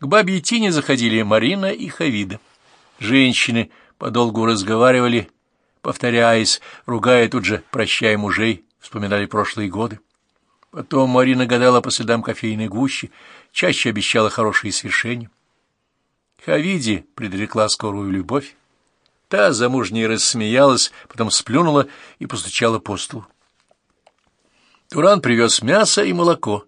К бабе Тине заходили Марина и Хавида. Женщины подолгу разговаривали, повторяясь, ругая тут же «прощай мужей», вспоминали прошлые годы. Потом Марина гадала по следам кофейной гущи, чаще обещала хорошие свершения. Хавиди предрекла скорую любовь. Та замужняя рассмеялась, потом сплюнула и постучала по столу. Туран привез мясо и молоко.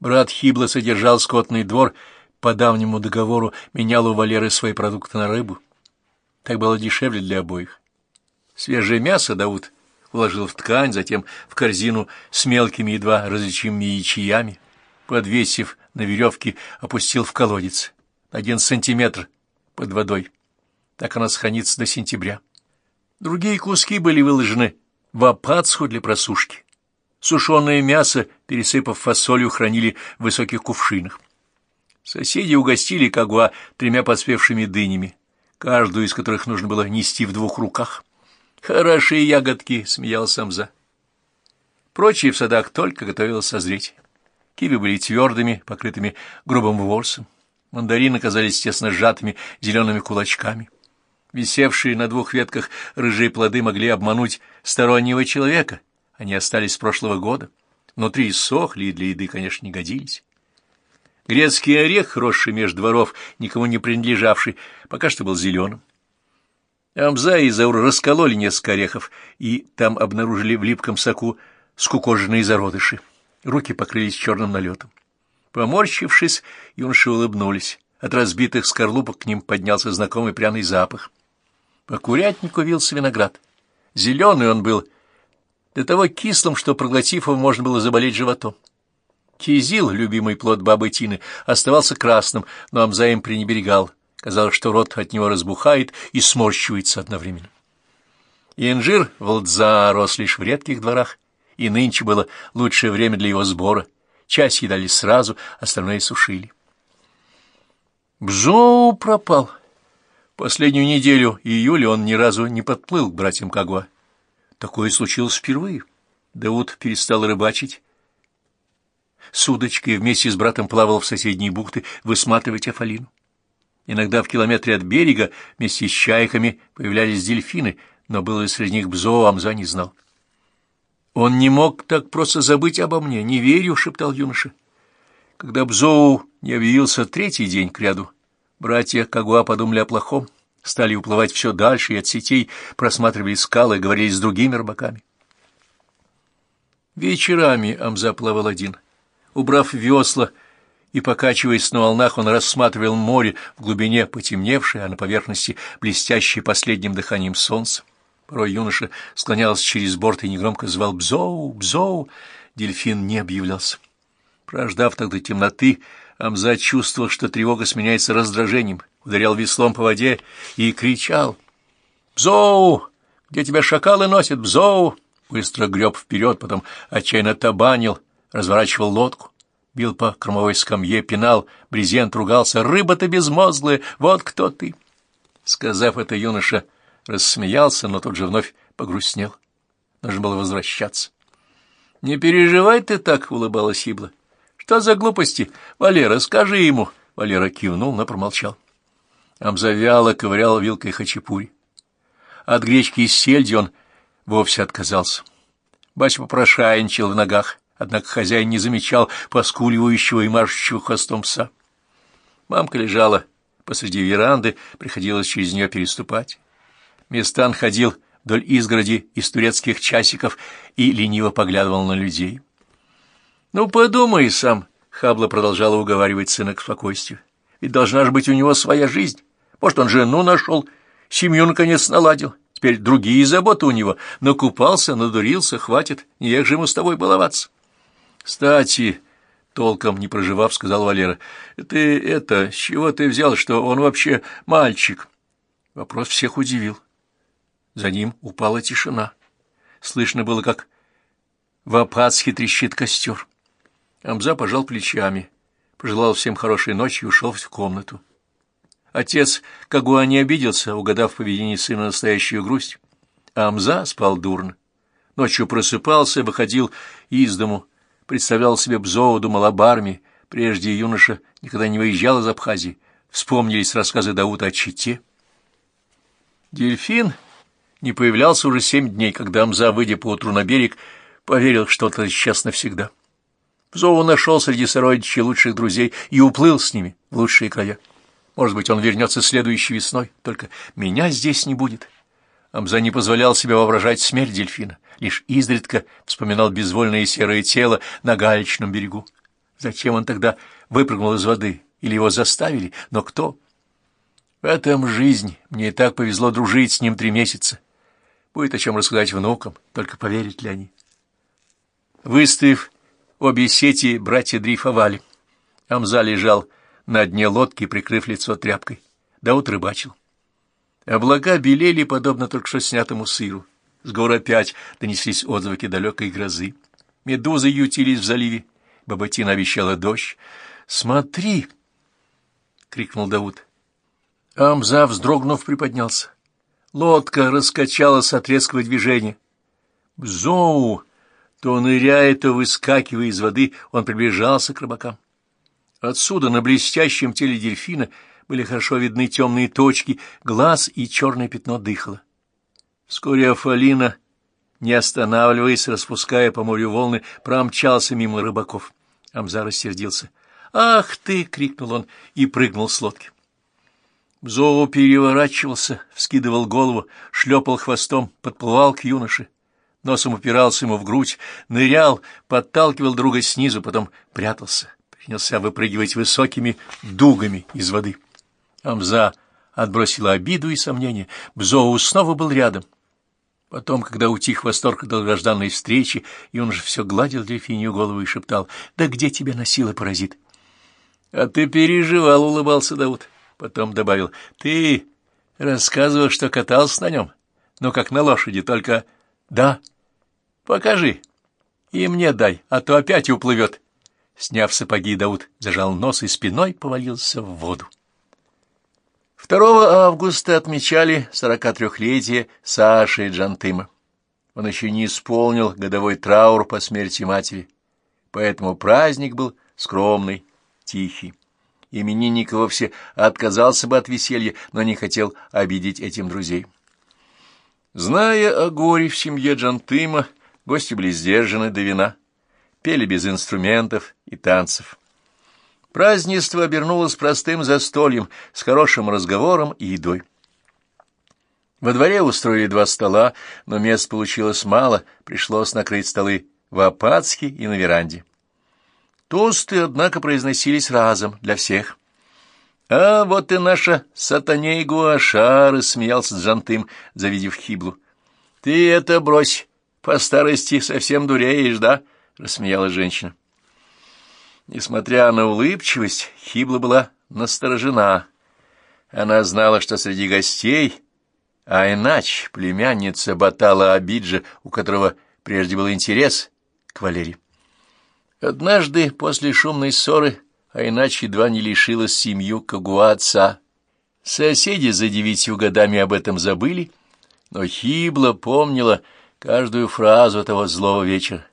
Брат Хибла содержал скотный двор, по давнему договору менял у Валеры свои продукты на рыбу. Так было дешевле для обоих. Свежее мясо Дауд уложил в ткань, затем в корзину с мелкими едва различимыми ячиями, подвесив на веревке, опустил в колодец один сантиметр под водой. Так она сохранится до сентября. Другие куски были выложены в апацху для просушки. Сушеное мясо, пересыпав фасолью, хранили в высоких кувшинах. Соседи угостили Кагуа тремя подспевшими дынями, каждую из которых нужно было нести в двух руках. «Хорошие ягодки!» — смеялся Амза. Прочие в садах только готовилось созреть. Киви были твердыми, покрытыми грубым ворсом. Мандарины казались тесно сжатыми зелеными кулачками. Висевшие на двух ветках рыжие плоды могли обмануть стороннего человека. Они остались с прошлого года. Внутри сохли и для еды, конечно, не годились. Грецкий орех, росший меж дворов, никому не принадлежавший, пока что был зеленым. Амза и Заур раскололи несколько орехов, и там обнаружили в липком соку скукоженные зародыши. Руки покрылись черным налетом. Поморщившись, юноши улыбнулись. От разбитых скорлупок к ним поднялся знакомый пряный запах. По курятнику вился виноград. Зеленый он был, до того кислым, что, проглотив его, можно было заболеть животом. Кизил, любимый плод бабы Тины, оставался красным, но Амза им пренеберегал. Казалось, что рот от него разбухает и сморщивается одновременно. Инжир Валдза рос лишь в редких дворах, и нынче было лучшее время для его сбора. Часть едали сразу, остальное сушили. Бзоу пропал. Последнюю неделю июля он ни разу не подплыл к братьям Кагуа. Такое случилось впервые. Дауд перестал рыбачить. С удочкой вместе с братом плавал в соседние бухты высматривать Афалину. Иногда в километре от берега вместе с чайками появлялись дельфины, но было среди них Бзо, Амза не знал. «Он не мог так просто забыть обо мне, не верю», — шептал юноша. Когда Бзоу не объявился третий день кряду, братья Кагуа подумали о плохом, стали уплывать все дальше и от сетей просматривали скалы и говорили с другими рыбаками. Вечерами Амза плавал один. Убрав весла и покачиваясь на волнах, он рассматривал море в глубине потемневшее, а на поверхности блестящее последним дыханием солнца. Порой юноша склонялся через борт и негромко звал «Бзоу! Бзоу!». Дельфин не объявлялся. Прождав тогда темноты, Амза чувствовал, что тревога сменяется раздражением, ударял веслом по воде и кричал «Бзоу! Где тебя шакалы носят? Бзоу!» Быстро греб вперед, потом отчаянно табанил, разворачивал лодку бил по кормовой скамье, пинал, брезент ругался. «Рыба-то безмозглая! Вот кто ты!» Сказав это, юноша рассмеялся, но тут же вновь погрустнел. Нужно было возвращаться. «Не переживай ты так!» — улыбалась Ибла. «Что за глупости? Валера, скажи ему!» Валера кивнул, но промолчал. Амзавяло ковырял вилкой хачапури. От гречки из сельди он вовсе отказался. Бача попрошайничал в ногах, однако хозяин не замечал поскуливающего и машущего хвостом пса. Мамка лежала посреди веранды, приходилось через нее переступать. Местан ходил вдоль изгороди из турецких часиков и лениво поглядывал на людей. — Ну, подумай сам, — Хабла продолжала уговаривать сына к спокойствию. — Ведь должна же быть у него своя жизнь. Может, он жену нашел, семью, наконец, наладил. Теперь другие заботы у него. Накупался, надурился, хватит, не эх же ему с тобой баловаться. Кстати, толком не проживав, сказал Валера, ты это, с чего ты взял, что он вообще мальчик? Вопрос всех удивил. За ним упала тишина. Слышно было, как в Апацхе трещит костер. Амза пожал плечами, пожелал всем хорошей ночи и ушел в комнату. Отец Кагуа не обиделся, угадав в поведении сына настоящую грусть. А Амза спал дурно. Ночью просыпался, выходил из дому, представлял себе Бзоу, думал об армии, Прежде юноша никогда не выезжал из Абхазии. Вспомнились рассказы Даута о Чите. Дельфин не появлялся уже семь дней, когда Амза, выйдя поутру на берег, поверил, что это сейчас навсегда. В зову нашел среди сородичей лучших друзей и уплыл с ними в лучшие края. Может быть, он вернется следующей весной, только меня здесь не будет. Амза не позволял себе воображать смерть дельфина, лишь изредка вспоминал безвольное серое тело на галечном берегу. Зачем он тогда выпрыгнул из воды? Или его заставили? Но кто? В этом жизнь. Мне и так повезло дружить с ним три месяца. Будет о чем рассказать внукам, только поверят ли они. Выставив обе сети, братья дрейфовали. Амза лежал на дне лодки, прикрыв лицо тряпкой. Даут рыбачил. Облака белели, подобно только что снятому сыру. С гор опять донеслись отзвуки далекой грозы. Медузы ютились в заливе. Бабатина обещала дождь. «Смотри!» — крикнул Дауд. Амза, вздрогнув, приподнялся. Лодка раскачалась от резкого движения. Бзоу! То ныряя, то выскакивая из воды, он приближался к рыбакам. Отсюда на блестящем теле дельфина были хорошо видны темные точки, глаз и черное пятно дыхала. Вскоре Афалина, не останавливаясь, распуская по морю волны, промчался мимо рыбаков. Амза рассердился. «Ах ты!» — крикнул он и прыгнул с лодки. Бзоу переворачивался, вскидывал голову, шлепал хвостом, подплывал к юноше. Носом упирался ему в грудь, нырял, подталкивал друга снизу, потом прятался, принялся выпрыгивать высокими дугами из воды. Амза отбросила обиду и сомнения. Бзоу снова был рядом. Потом, когда утих восторг долгожданной встречи, и он же все гладил дельфинью голову и шептал, «Да где тебя носило, паразит?» «А ты переживал», — улыбался Дауд. Потом добавил, «Ты рассказывал, что катался на нем, ну, как на лошади, только...» «Да». «Покажи. И мне дай, а то опять уплывет». Сняв сапоги, Дауд зажал нос и спиной повалился в воду. 2 августа отмечали 43-летие Саши Джантыма. Он еще не исполнил годовой траур по смерти матери, поэтому праздник был скромный, тихий. Именинник вовсе отказался бы от веселья, но не хотел обидеть этим друзей. Зная о горе в семье Джантыма, гости были сдержаны до вина, пели без инструментов и танцев. Празднество обернулось простым застольем с хорошим разговором и едой. Во дворе устроили два стола, но мест получилось мало, пришлось накрыть столы в Апатске и на веранде. Тосты, однако, произносились разом для всех. «А вот и наша сатаней Гуашара!» — смеялся Джантым, завидев Хиблу. «Ты это брось, по старости совсем дуреешь, да?» — рассмеялась женщина. Несмотря на улыбчивость, Хибла была насторожена. Она знала, что среди гостей, а иначе племянница Батала Абиджа, у которого прежде был интерес к Валерии. Однажды после шумной ссоры, а иначе едва не лишилась семью Кагуа отца. Соседи за девятью годами об этом забыли, но Хибла помнила каждую фразу этого злого вечера.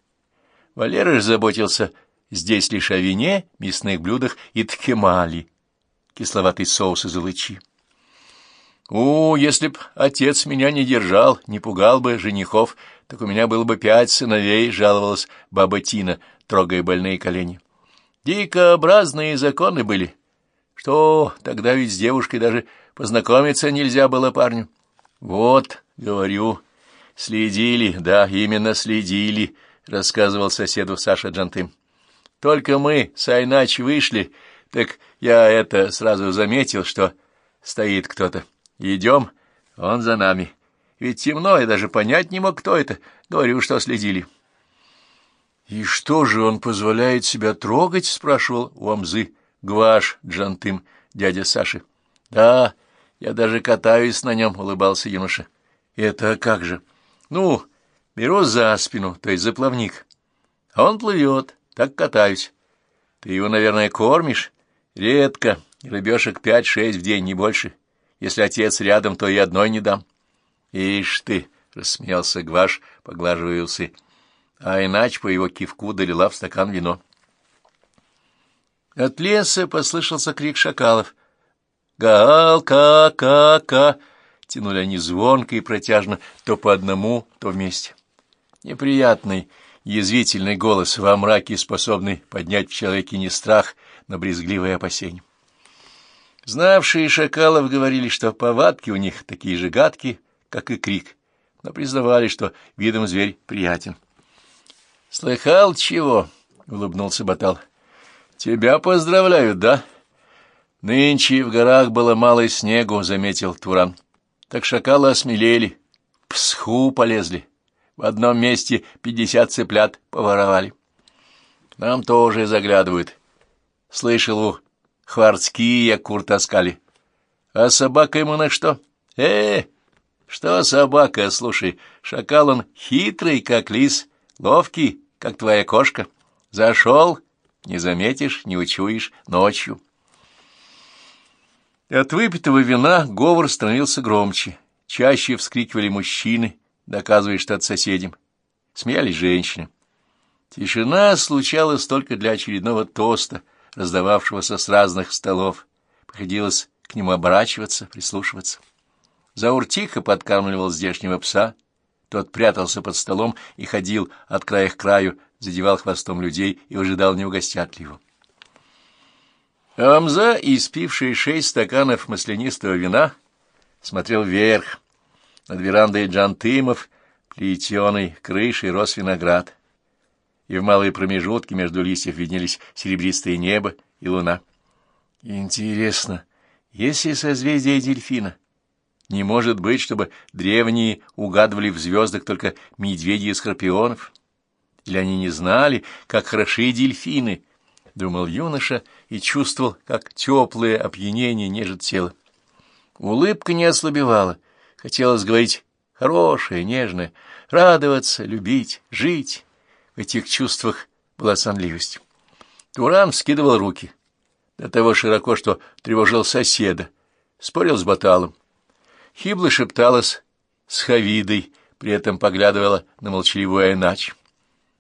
Валера же заботился здесь лишь о вине, мясных блюдах и ткемали, кисловатый соус из улычи. О, если б отец меня не держал, не пугал бы женихов, так у меня было бы пять сыновей, — жаловалась баба Тина, трогая больные колени. Дикообразные законы были. Что, тогда ведь с девушкой даже познакомиться нельзя было парню. Вот, говорю, следили, да, именно следили, — рассказывал соседу Саша Джантым. Только мы с Айнач вышли, так я это сразу заметил, что стоит кто-то. Идем, он за нами. Ведь темно, я даже понять не мог, кто это. Говорю, что следили. — И что же он позволяет себя трогать? — спрашивал у Амзы Гваш Джантым, дядя Саши. — Да, я даже катаюсь на нем, — улыбался юноша. — Это как же? — Ну, беру за спину, то есть за плавник. А он плывет, так катаюсь. Ты его, наверное, кормишь? Редко, рыбешек пять-шесть в день, не больше. — если отец рядом, то и одной не дам. — Ишь ты! — рассмеялся Гваш, поглаживая усы. А иначе по его кивку долила в стакан вино. От леса послышался крик шакалов. «Гаал-ка-ка-ка!» Тянули они звонко и протяжно, то по одному, то вместе. Неприятный, язвительный голос во мраке, способный поднять в человеке не страх, но брезгливое опасение. Знавшие шакалов говорили, что повадки у них такие же гадкие, как и крик, но признавали, что видом зверь приятен. — Слыхал чего? — улыбнулся Батал. — Тебя поздравляют, да? — Нынче в горах было мало снегу, — заметил Туран. — Так шакалы осмелели, псху полезли. В одном месте пятьдесят цыплят поворовали. Нам тоже заглядывают. Слышал, у Хвардские кур таскали. А собака ему на что? Э, что собака, слушай, шакал он хитрый, как лис, ловкий, как твоя кошка. Зашел, не заметишь, не учуешь, ночью. От выпитого вина говор становился громче. Чаще вскрикивали мужчины, доказывая, что от соседям. Смеялись женщины. Тишина случалась только для очередного тоста — раздававшегося с разных столов. Приходилось к нему оборачиваться, прислушиваться. Заур тихо подкармливал здешнего пса, тот прятался под столом и ходил от края к краю, задевал хвостом людей и ожидал, не угостят ли его. Амза, испивший шесть стаканов маслянистого вина, смотрел вверх. Над верандой джантымов, плетеной крышей, рос виноград и в малые промежутки между листьев виднелись серебристое небо и луна. Интересно, если созвездие дельфина? Не может быть, чтобы древние угадывали в звездах только медведей и скорпионов? Или они не знали, как хороши дельфины? Думал юноша и чувствовал, как теплое опьянение нежит тело. Улыбка не ослабевала. Хотелось говорить хорошее, нежное, радоваться, любить, жить. В этих чувствах была сонливость. Туран скидывал руки, до того широко, что тревожил соседа, спорил с Баталом. Хибла шепталась с Хавидой, при этом поглядывала на молчаливую иначе.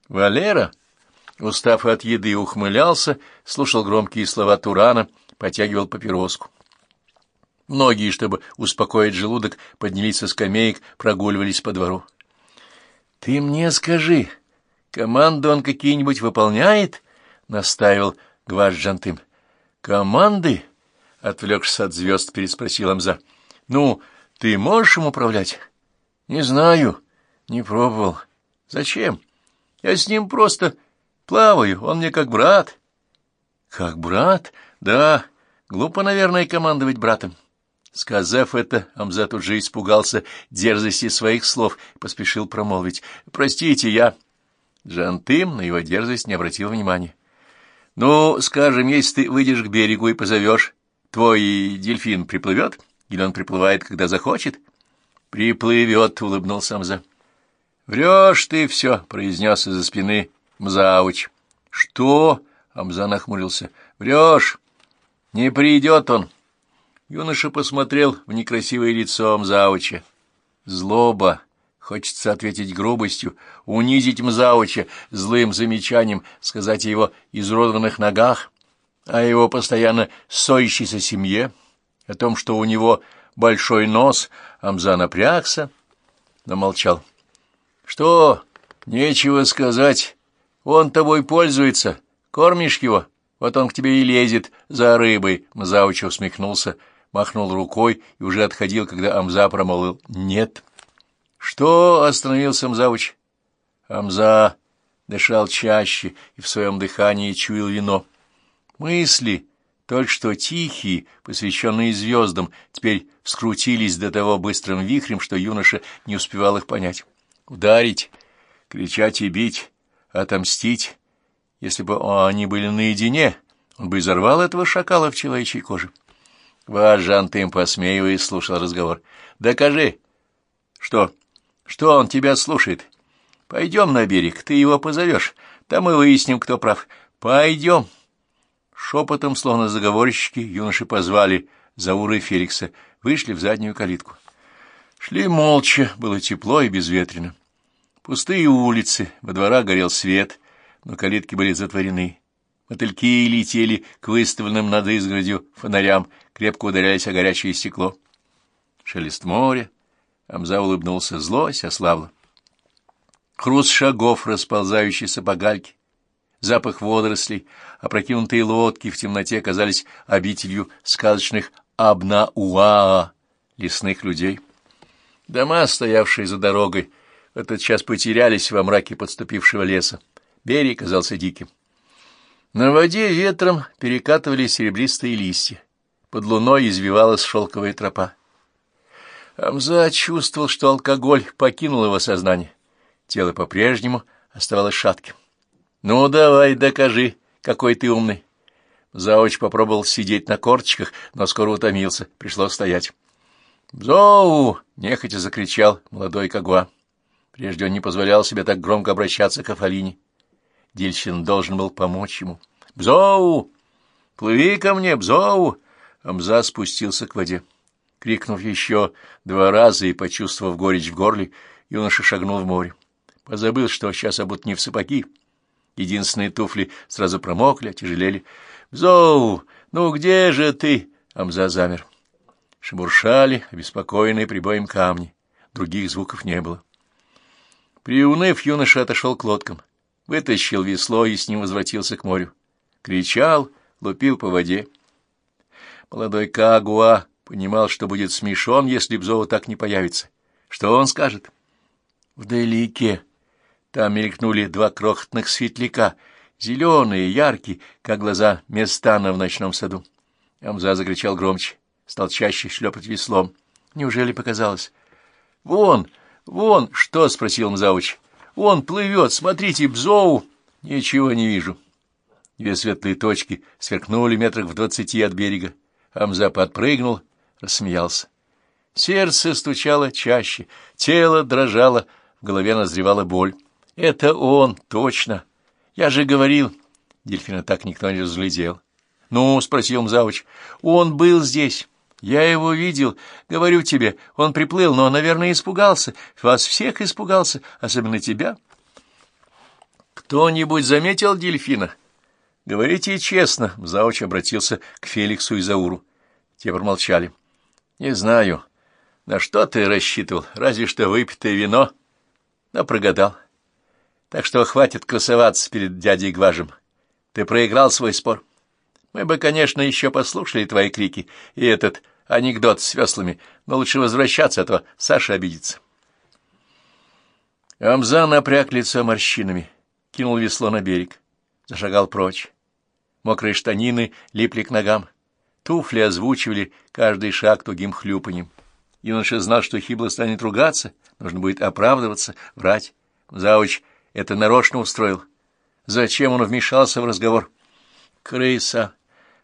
Валера, устав от еды, ухмылялся, слушал громкие слова Турана, потягивал папироску. Многие, чтобы успокоить желудок, поднялись со скамеек, прогуливались по двору. — Ты мне скажи, Команды он какие-нибудь выполняет? — настаивал Гварджантым. — Команды? — отвлекшись от звезд, переспросил Амза. — Ну, ты можешь им управлять? — Не знаю. Не пробовал. — Зачем? Я с ним просто плаваю. Он мне как брат. — Как брат? Да. Глупо, наверное, командовать братом. Сказав это, Амза тут же испугался дерзости своих слов и поспешил промолвить. — Простите, я... Джантым на его дерзость не обратил внимания. «Ну, скажем, если ты выйдешь к берегу и позовешь, твой дельфин приплывет? Или он приплывает, когда захочет?» «Приплывет», — улыбнулся Амза. «Врешь ты все», — произнес из-за спины Мзауч. «Что?» — Амза нахмурился. «Врешь. Не придет он». Юноша посмотрел в некрасивое лицо Мзауча. Злоба Хочется ответить грубостью, унизить Мзауча злым замечанием, сказать о его изуродованных ногах, о его постоянно ссорящейся семье, о том, что у него большой нос, Амза напрягся, но молчал. — Что? Нечего сказать. Он тобой пользуется. Кормишь его? Вот он к тебе и лезет за рыбой. Мзауч усмехнулся, махнул рукой и уже отходил, когда Амза промолвил «нет». Что остановился Мзавыч? Амза дышал чаще и в своем дыхании чуял вино. Мысли, только что тихие, посвященные звездам, теперь вскрутились до того быстрым вихрем, что юноша не успевал их понять. Ударить, кричать и бить, отомстить. Если бы они были наедине, он бы изорвал этого шакала в человечьей коже. Важан тым посмеиваясь, слушал разговор. «Докажи». «Что?» Что он тебя слушает? Пойдем на берег, ты его позовешь. Там мы выясним, кто прав. Пойдем. Шепотом, словно заговорщики, юноши позвали Заура и Феликса, вышли в заднюю калитку. Шли молча, было тепло и безветренно. Пустые улицы, во дворах горел свет, но калитки были затворены. Мотыльки летели к выставленным над изгородью фонарям, крепко ударяясь о горячее стекло. Шелест моря. Амза улыбнулся. Злость ослабла. Хруст шагов, расползающийся по гальке, запах водорослей, опрокинутые лодки в темноте казались обителью сказочных абна-уаа, лесных людей. Дома, стоявшие за дорогой, в этот час потерялись во мраке подступившего леса. Берег казался диким. На воде ветром перекатывали серебристые листья. Под луной извивалась шелковая тропа. Амза чувствовал, что алкоголь покинул его сознание. Тело по-прежнему оставалось шатким. «Ну, давай, докажи, какой ты умный». Заоч попробовал сидеть на корточках, но скоро утомился, пришлось стоять. «Зоу!» — нехотя закричал молодой Кагуа. Прежде он не позволял себе так громко обращаться к Афалине. Дельчин должен был помочь ему. «Бзоу! Плыви ко мне, Бзоу!» Амза спустился к воде. Крикнув еще два раза и почувствовав горечь в горле, юноша шагнул в море. Позабыл, что сейчас обут не в сапоги. Единственные туфли сразу промокли, тяжелели. «Бзоу! Ну где же ты?» Амза замер. Шебуршали, обеспокоенные прибоем камни. Других звуков не было. Приуныв, юноша отошел к лодкам вытащил весло и с ним возвратился к морю. Кричал, лупил по воде. Молодой Кагуа понимал, что будет смешон, если Бзова так не появится. Что он скажет? Вдалеке. Там мелькнули два крохотных светляка, зеленые, яркие, как глаза Местана в ночном саду. Амза закричал громче, стал чаще шлепать веслом. Неужели показалось? «Вон, вон!» — что? — спросил Мзауч. Он плывет, смотрите, Бзоу! Ничего не вижу. Две светлые точки сверкнули метрах в двадцати от берега. Амза подпрыгнул, рассмеялся. Сердце стучало чаще, тело дрожало, в голове назревала боль. Это он, точно. Я же говорил. Дельфина так никто не разглядел. Ну, спросил Мзавыч, он был здесь. Я его видел, говорю тебе, он приплыл, но, наверное, испугался. Вас всех испугался, особенно тебя. Кто-нибудь заметил дельфина? Говорите честно, Зауч обратился к Феликсу и Зауру. Те промолчали. Не знаю, на что ты рассчитывал, разве что выпитое вино. Но прогадал. Так что хватит красоваться перед дядей Гважем. Ты проиграл свой спор. Мы бы, конечно, еще послушали твои крики и этот анекдот с веслами, но лучше возвращаться, а то Саша обидится. Амза напряг лицо морщинами, кинул весло на берег, зашагал прочь. Мокрые штанины липли к ногам, туфли озвучивали каждый шаг тугим хлюпаньем. Юноша знал, что Хибла станет ругаться, нужно будет оправдываться, врать. Зауч это нарочно устроил. Зачем он вмешался в разговор? Крыса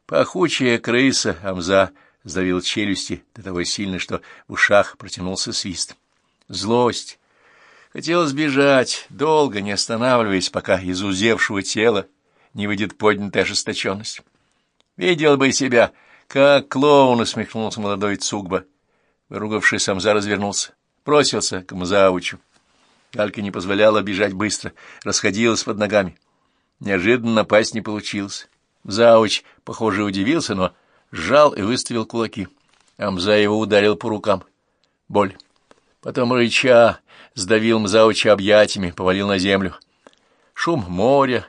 Пахучая крыса Амза сдавил челюсти до того сильно, что в ушах протянулся свист. Злость. Хотелось бежать, долго не останавливаясь, пока из узевшего тела не выйдет поднятая ожесточенность. Видел бы себя, как клоун усмехнулся молодой Цугба. Выругавшись, Амза развернулся, бросился к Мзаучу. Галька не позволяла бежать быстро, расходилась под ногами. Неожиданно напасть не получилось. Зауч, похоже, удивился, но сжал и выставил кулаки. Амза его ударил по рукам. Боль. Потом рыча сдавил Мзауча объятиями, повалил на землю. Шум моря,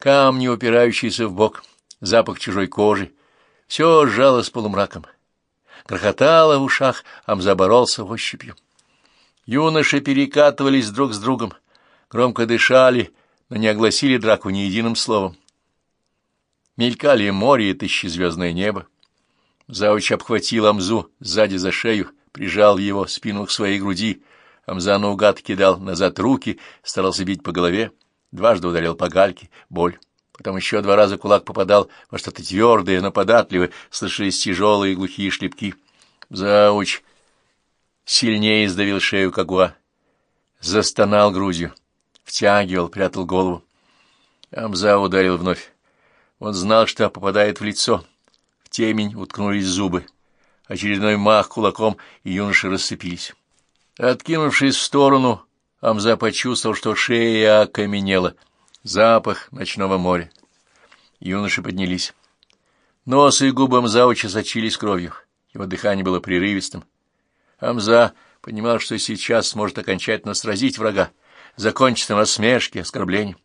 камни, упирающиеся в бок, запах чужой кожи. Все сжалось полумраком. Грохотало в ушах, Амза боролся ощупью. Юноши перекатывались друг с другом, громко дышали, но не огласили драку ни единым словом. Мелькали море и тысячезвездное небо. Завуч обхватил Амзу сзади за шею, прижал его спину к своей груди. Амза наугад кидал назад руки, старался бить по голове, дважды ударил по гальке, боль. Потом еще два раза кулак попадал во что-то твердое, но слышались тяжелые глухие шлепки. Зауч сильнее сдавил шею Кагуа, застонал грудью, втягивал, прятал голову. Амза ударил вновь. Он знал, что попадает в лицо. В темень уткнулись зубы. Очередной мах кулаком, и юноши рассыпились. Откинувшись в сторону, Амза почувствовал, что шея окаменела. Запах ночного моря. Юноши поднялись. Нос и губы Амзауча сочились кровью. Его дыхание было прерывистым. Амза понимал, что сейчас сможет окончательно сразить врага, закончить на насмешке, оскорблением.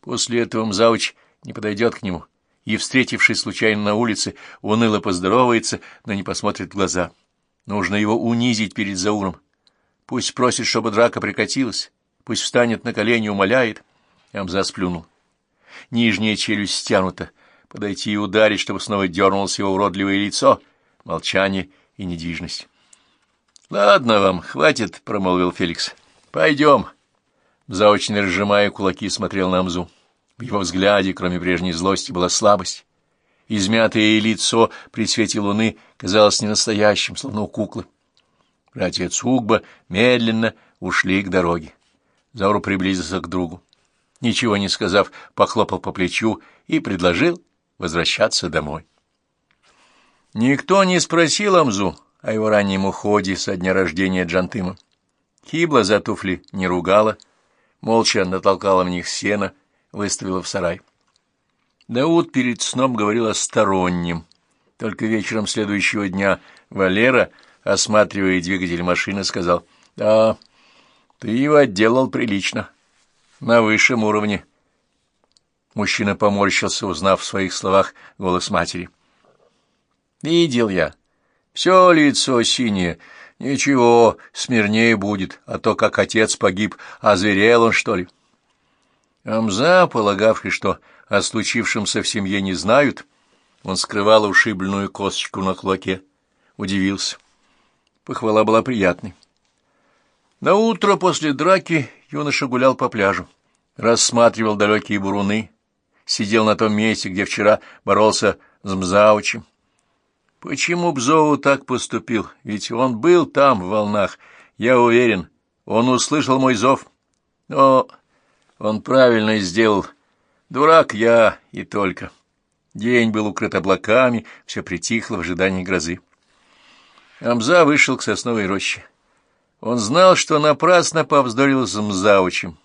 После этого Мзауч не подойдет к нему и, встретившись случайно на улице, уныло поздоровается, но не посмотрит в глаза. Нужно его унизить перед Зауром. Пусть просит, чтобы драка прекратилась, пусть встанет на колени и умоляет. Амза сплюнул. Нижняя челюсть стянута. Подойти и ударить, чтобы снова дернулось его уродливое лицо. Молчание и недвижность. — Ладно вам, хватит, — промолвил Феликс. — Пойдем. Заочно разжимая кулаки, смотрел на Амзу. В его взгляде, кроме прежней злости, была слабость. Измятое лицо при свете луны казалось ненастоящим, словно у куклы. Братья Цугба медленно ушли к дороге. Зауру приблизился к другу. Ничего не сказав, похлопал по плечу и предложил возвращаться домой. Никто не спросил Амзу о его раннем уходе со дня рождения Джантыма. Хибла за туфли не ругала, молча натолкала в них сено, выставила в сарай. Дауд перед сном говорил о стороннем. Только вечером следующего дня Валера, осматривая двигатель машины, сказал, «Да, ты его отделал прилично, на высшем уровне». Мужчина поморщился, узнав в своих словах голос матери. «Видел я. Все лицо синее. Ничего, смирнее будет, а то, как отец погиб, озверел он, что ли?» Амза, полагавший, что о случившемся в семье не знают, он скрывал ушибленную косточку на кулаке, удивился. Похвала была приятной. На утро после драки юноша гулял по пляжу, рассматривал далекие буруны, сидел на том месте, где вчера боролся с Мзаучем. Почему Бзоу так поступил? Ведь он был там, в волнах. Я уверен, он услышал мой зов. Но он правильно сделал. Дурак я и только. День был укрыт облаками, все притихло в ожидании грозы. Амза вышел к сосновой роще. Он знал, что напрасно повздорил с Мзаучем.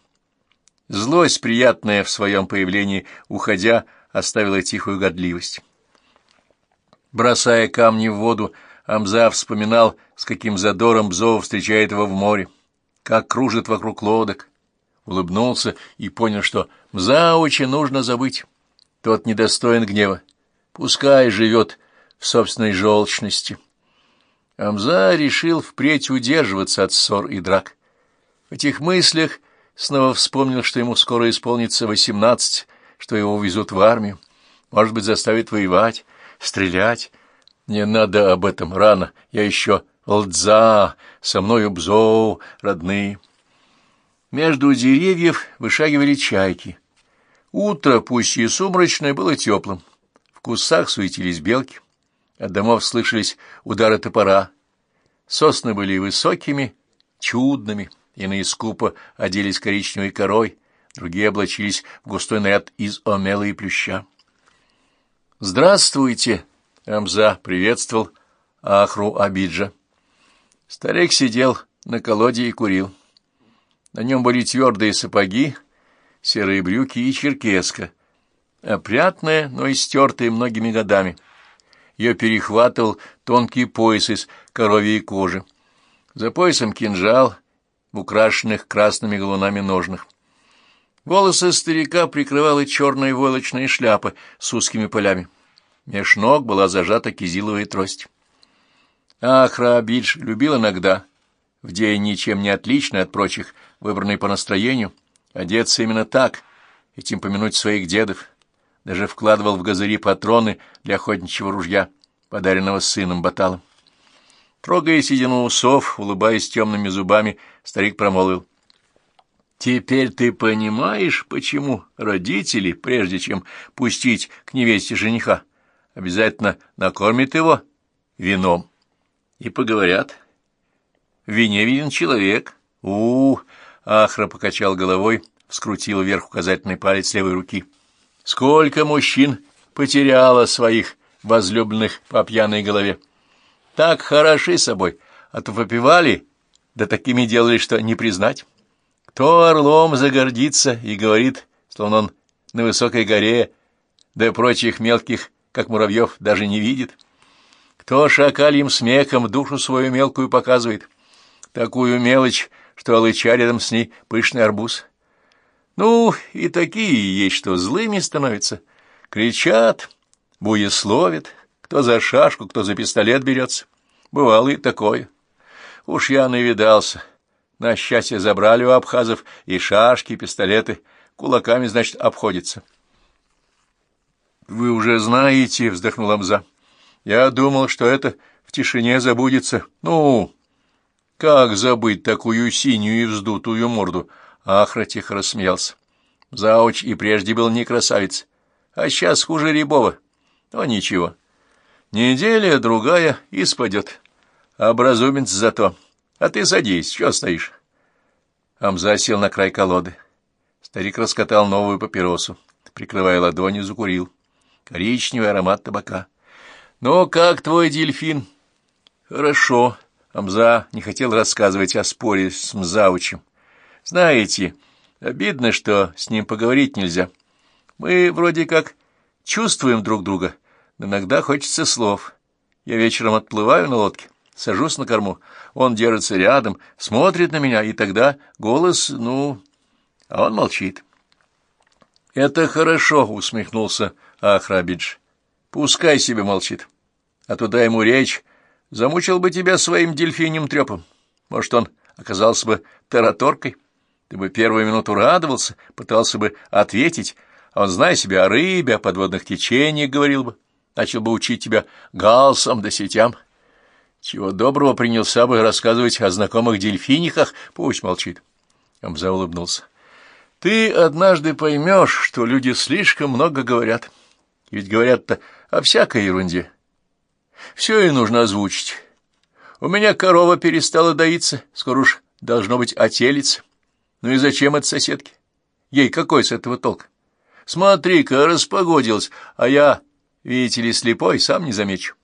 Злость, приятная в своем появлении, уходя, оставила тихую годливость. Бросая камни в воду, Амза вспоминал, с каким задором Бзова встречает его в море, как кружит вокруг лодок, улыбнулся и понял, что Мзауча нужно забыть. Тот недостоин гнева. Пускай живет в собственной желчности. Амза решил впредь удерживаться от ссор и драк. В этих мыслях снова вспомнил, что ему скоро исполнится восемнадцать, что его увезут в армию, может быть, заставят воевать, стрелять. Не надо об этом рано, я еще лдза, со мною бзоу, родные. Между деревьев вышагивали чайки. Утро, пусть и сумрачное, было теплым. В кустах суетились белки. От домов слышались удары топора. Сосны были высокими, чудными, иные скупо оделись коричневой корой, другие облачились в густой наряд из омела и плюща. «Здравствуйте!» — Амза приветствовал Ахру Абиджа. Старик сидел на колоде и курил. На нем были твердые сапоги, серые брюки и черкеска, опрятная, но истертая многими годами. Ее перехватывал тонкий пояс из коровьей кожи. За поясом кинжал в украшенных красными галунами ножнах. Волосы старика прикрывала черная войлочная шляпа с узкими полями. Меж ног была зажата кизиловая трость. Ахра Абидж любил иногда, в день ничем не отличный от прочих, выбранный по настроению, одеться именно так, этим помянуть своих дедов. Даже вкладывал в газыри патроны для охотничьего ружья, подаренного сыном Баталом. Трогая седину усов, улыбаясь темными зубами, старик промолвил. «Теперь ты понимаешь, почему родители, прежде чем пустить к невесте жениха, обязательно накормят его вином и поговорят. В вине виден человек. у, -у Ахра покачал головой, вскрутил вверх указательный палец левой руки. Сколько мужчин потеряло своих возлюбленных по пьяной голове. Так хороши собой, а то попивали, да такими делали, что не признать. Кто орлом загордится и говорит, словно он на высокой горе, да прочих мелких, как муравьев, даже не видит. Кто шакальем смехом душу свою мелкую показывает? Такую мелочь, что алыча рядом с ней пышный арбуз. Ну, и такие есть, что злыми становятся. Кричат, буесловят, кто за шашку, кто за пистолет берется. Бывало и такое. Уж я навидался. На счастье забрали у абхазов и шашки, и пистолеты. Кулаками, значит, обходится. — Вы уже знаете, — вздохнул Амза. — Я думал, что это в тишине забудется. Ну, как забыть такую синюю и вздутую морду? Ахра тихо рассмеялся. Зауч и прежде был не красавец, а сейчас хуже Рябова. Но ничего. Неделя, другая, и спадет. Образумец зато. А ты садись, что стоишь? Амза сел на край колоды. Старик раскатал новую папиросу. Прикрывая ладонью, закурил. Коричневый аромат табака. «Ну, как твой дельфин?» «Хорошо». Амза не хотел рассказывать о споре с Мзаучем. «Знаете, обидно, что с ним поговорить нельзя. Мы вроде как чувствуем друг друга, но иногда хочется слов. Я вечером отплываю на лодке, сажусь на корму, он держится рядом, смотрит на меня, и тогда голос, ну... А он молчит. «Это хорошо», — усмехнулся Ахрабидж. «Пускай себе молчит. А туда ему речь, замучил бы тебя своим дельфинем трепом. Может, он оказался бы тараторкой? Ты бы первую минуту радовался, пытался бы ответить, а он, зная себя о рыбе, о подводных течениях, говорил бы, начал бы учить тебя галсам да сетям». Чего доброго принялся бы рассказывать о знакомых дельфинихах, пусть молчит. Амза улыбнулся. Ты однажды поймешь, что люди слишком много говорят. Ведь говорят-то о всякой ерунде. Все и нужно озвучить. У меня корова перестала доиться, скоро уж должно быть отелец. Ну и зачем это соседке? Ей какой с этого толк? Смотри-ка, распогодилась, а я, видите ли, слепой, сам не замечу.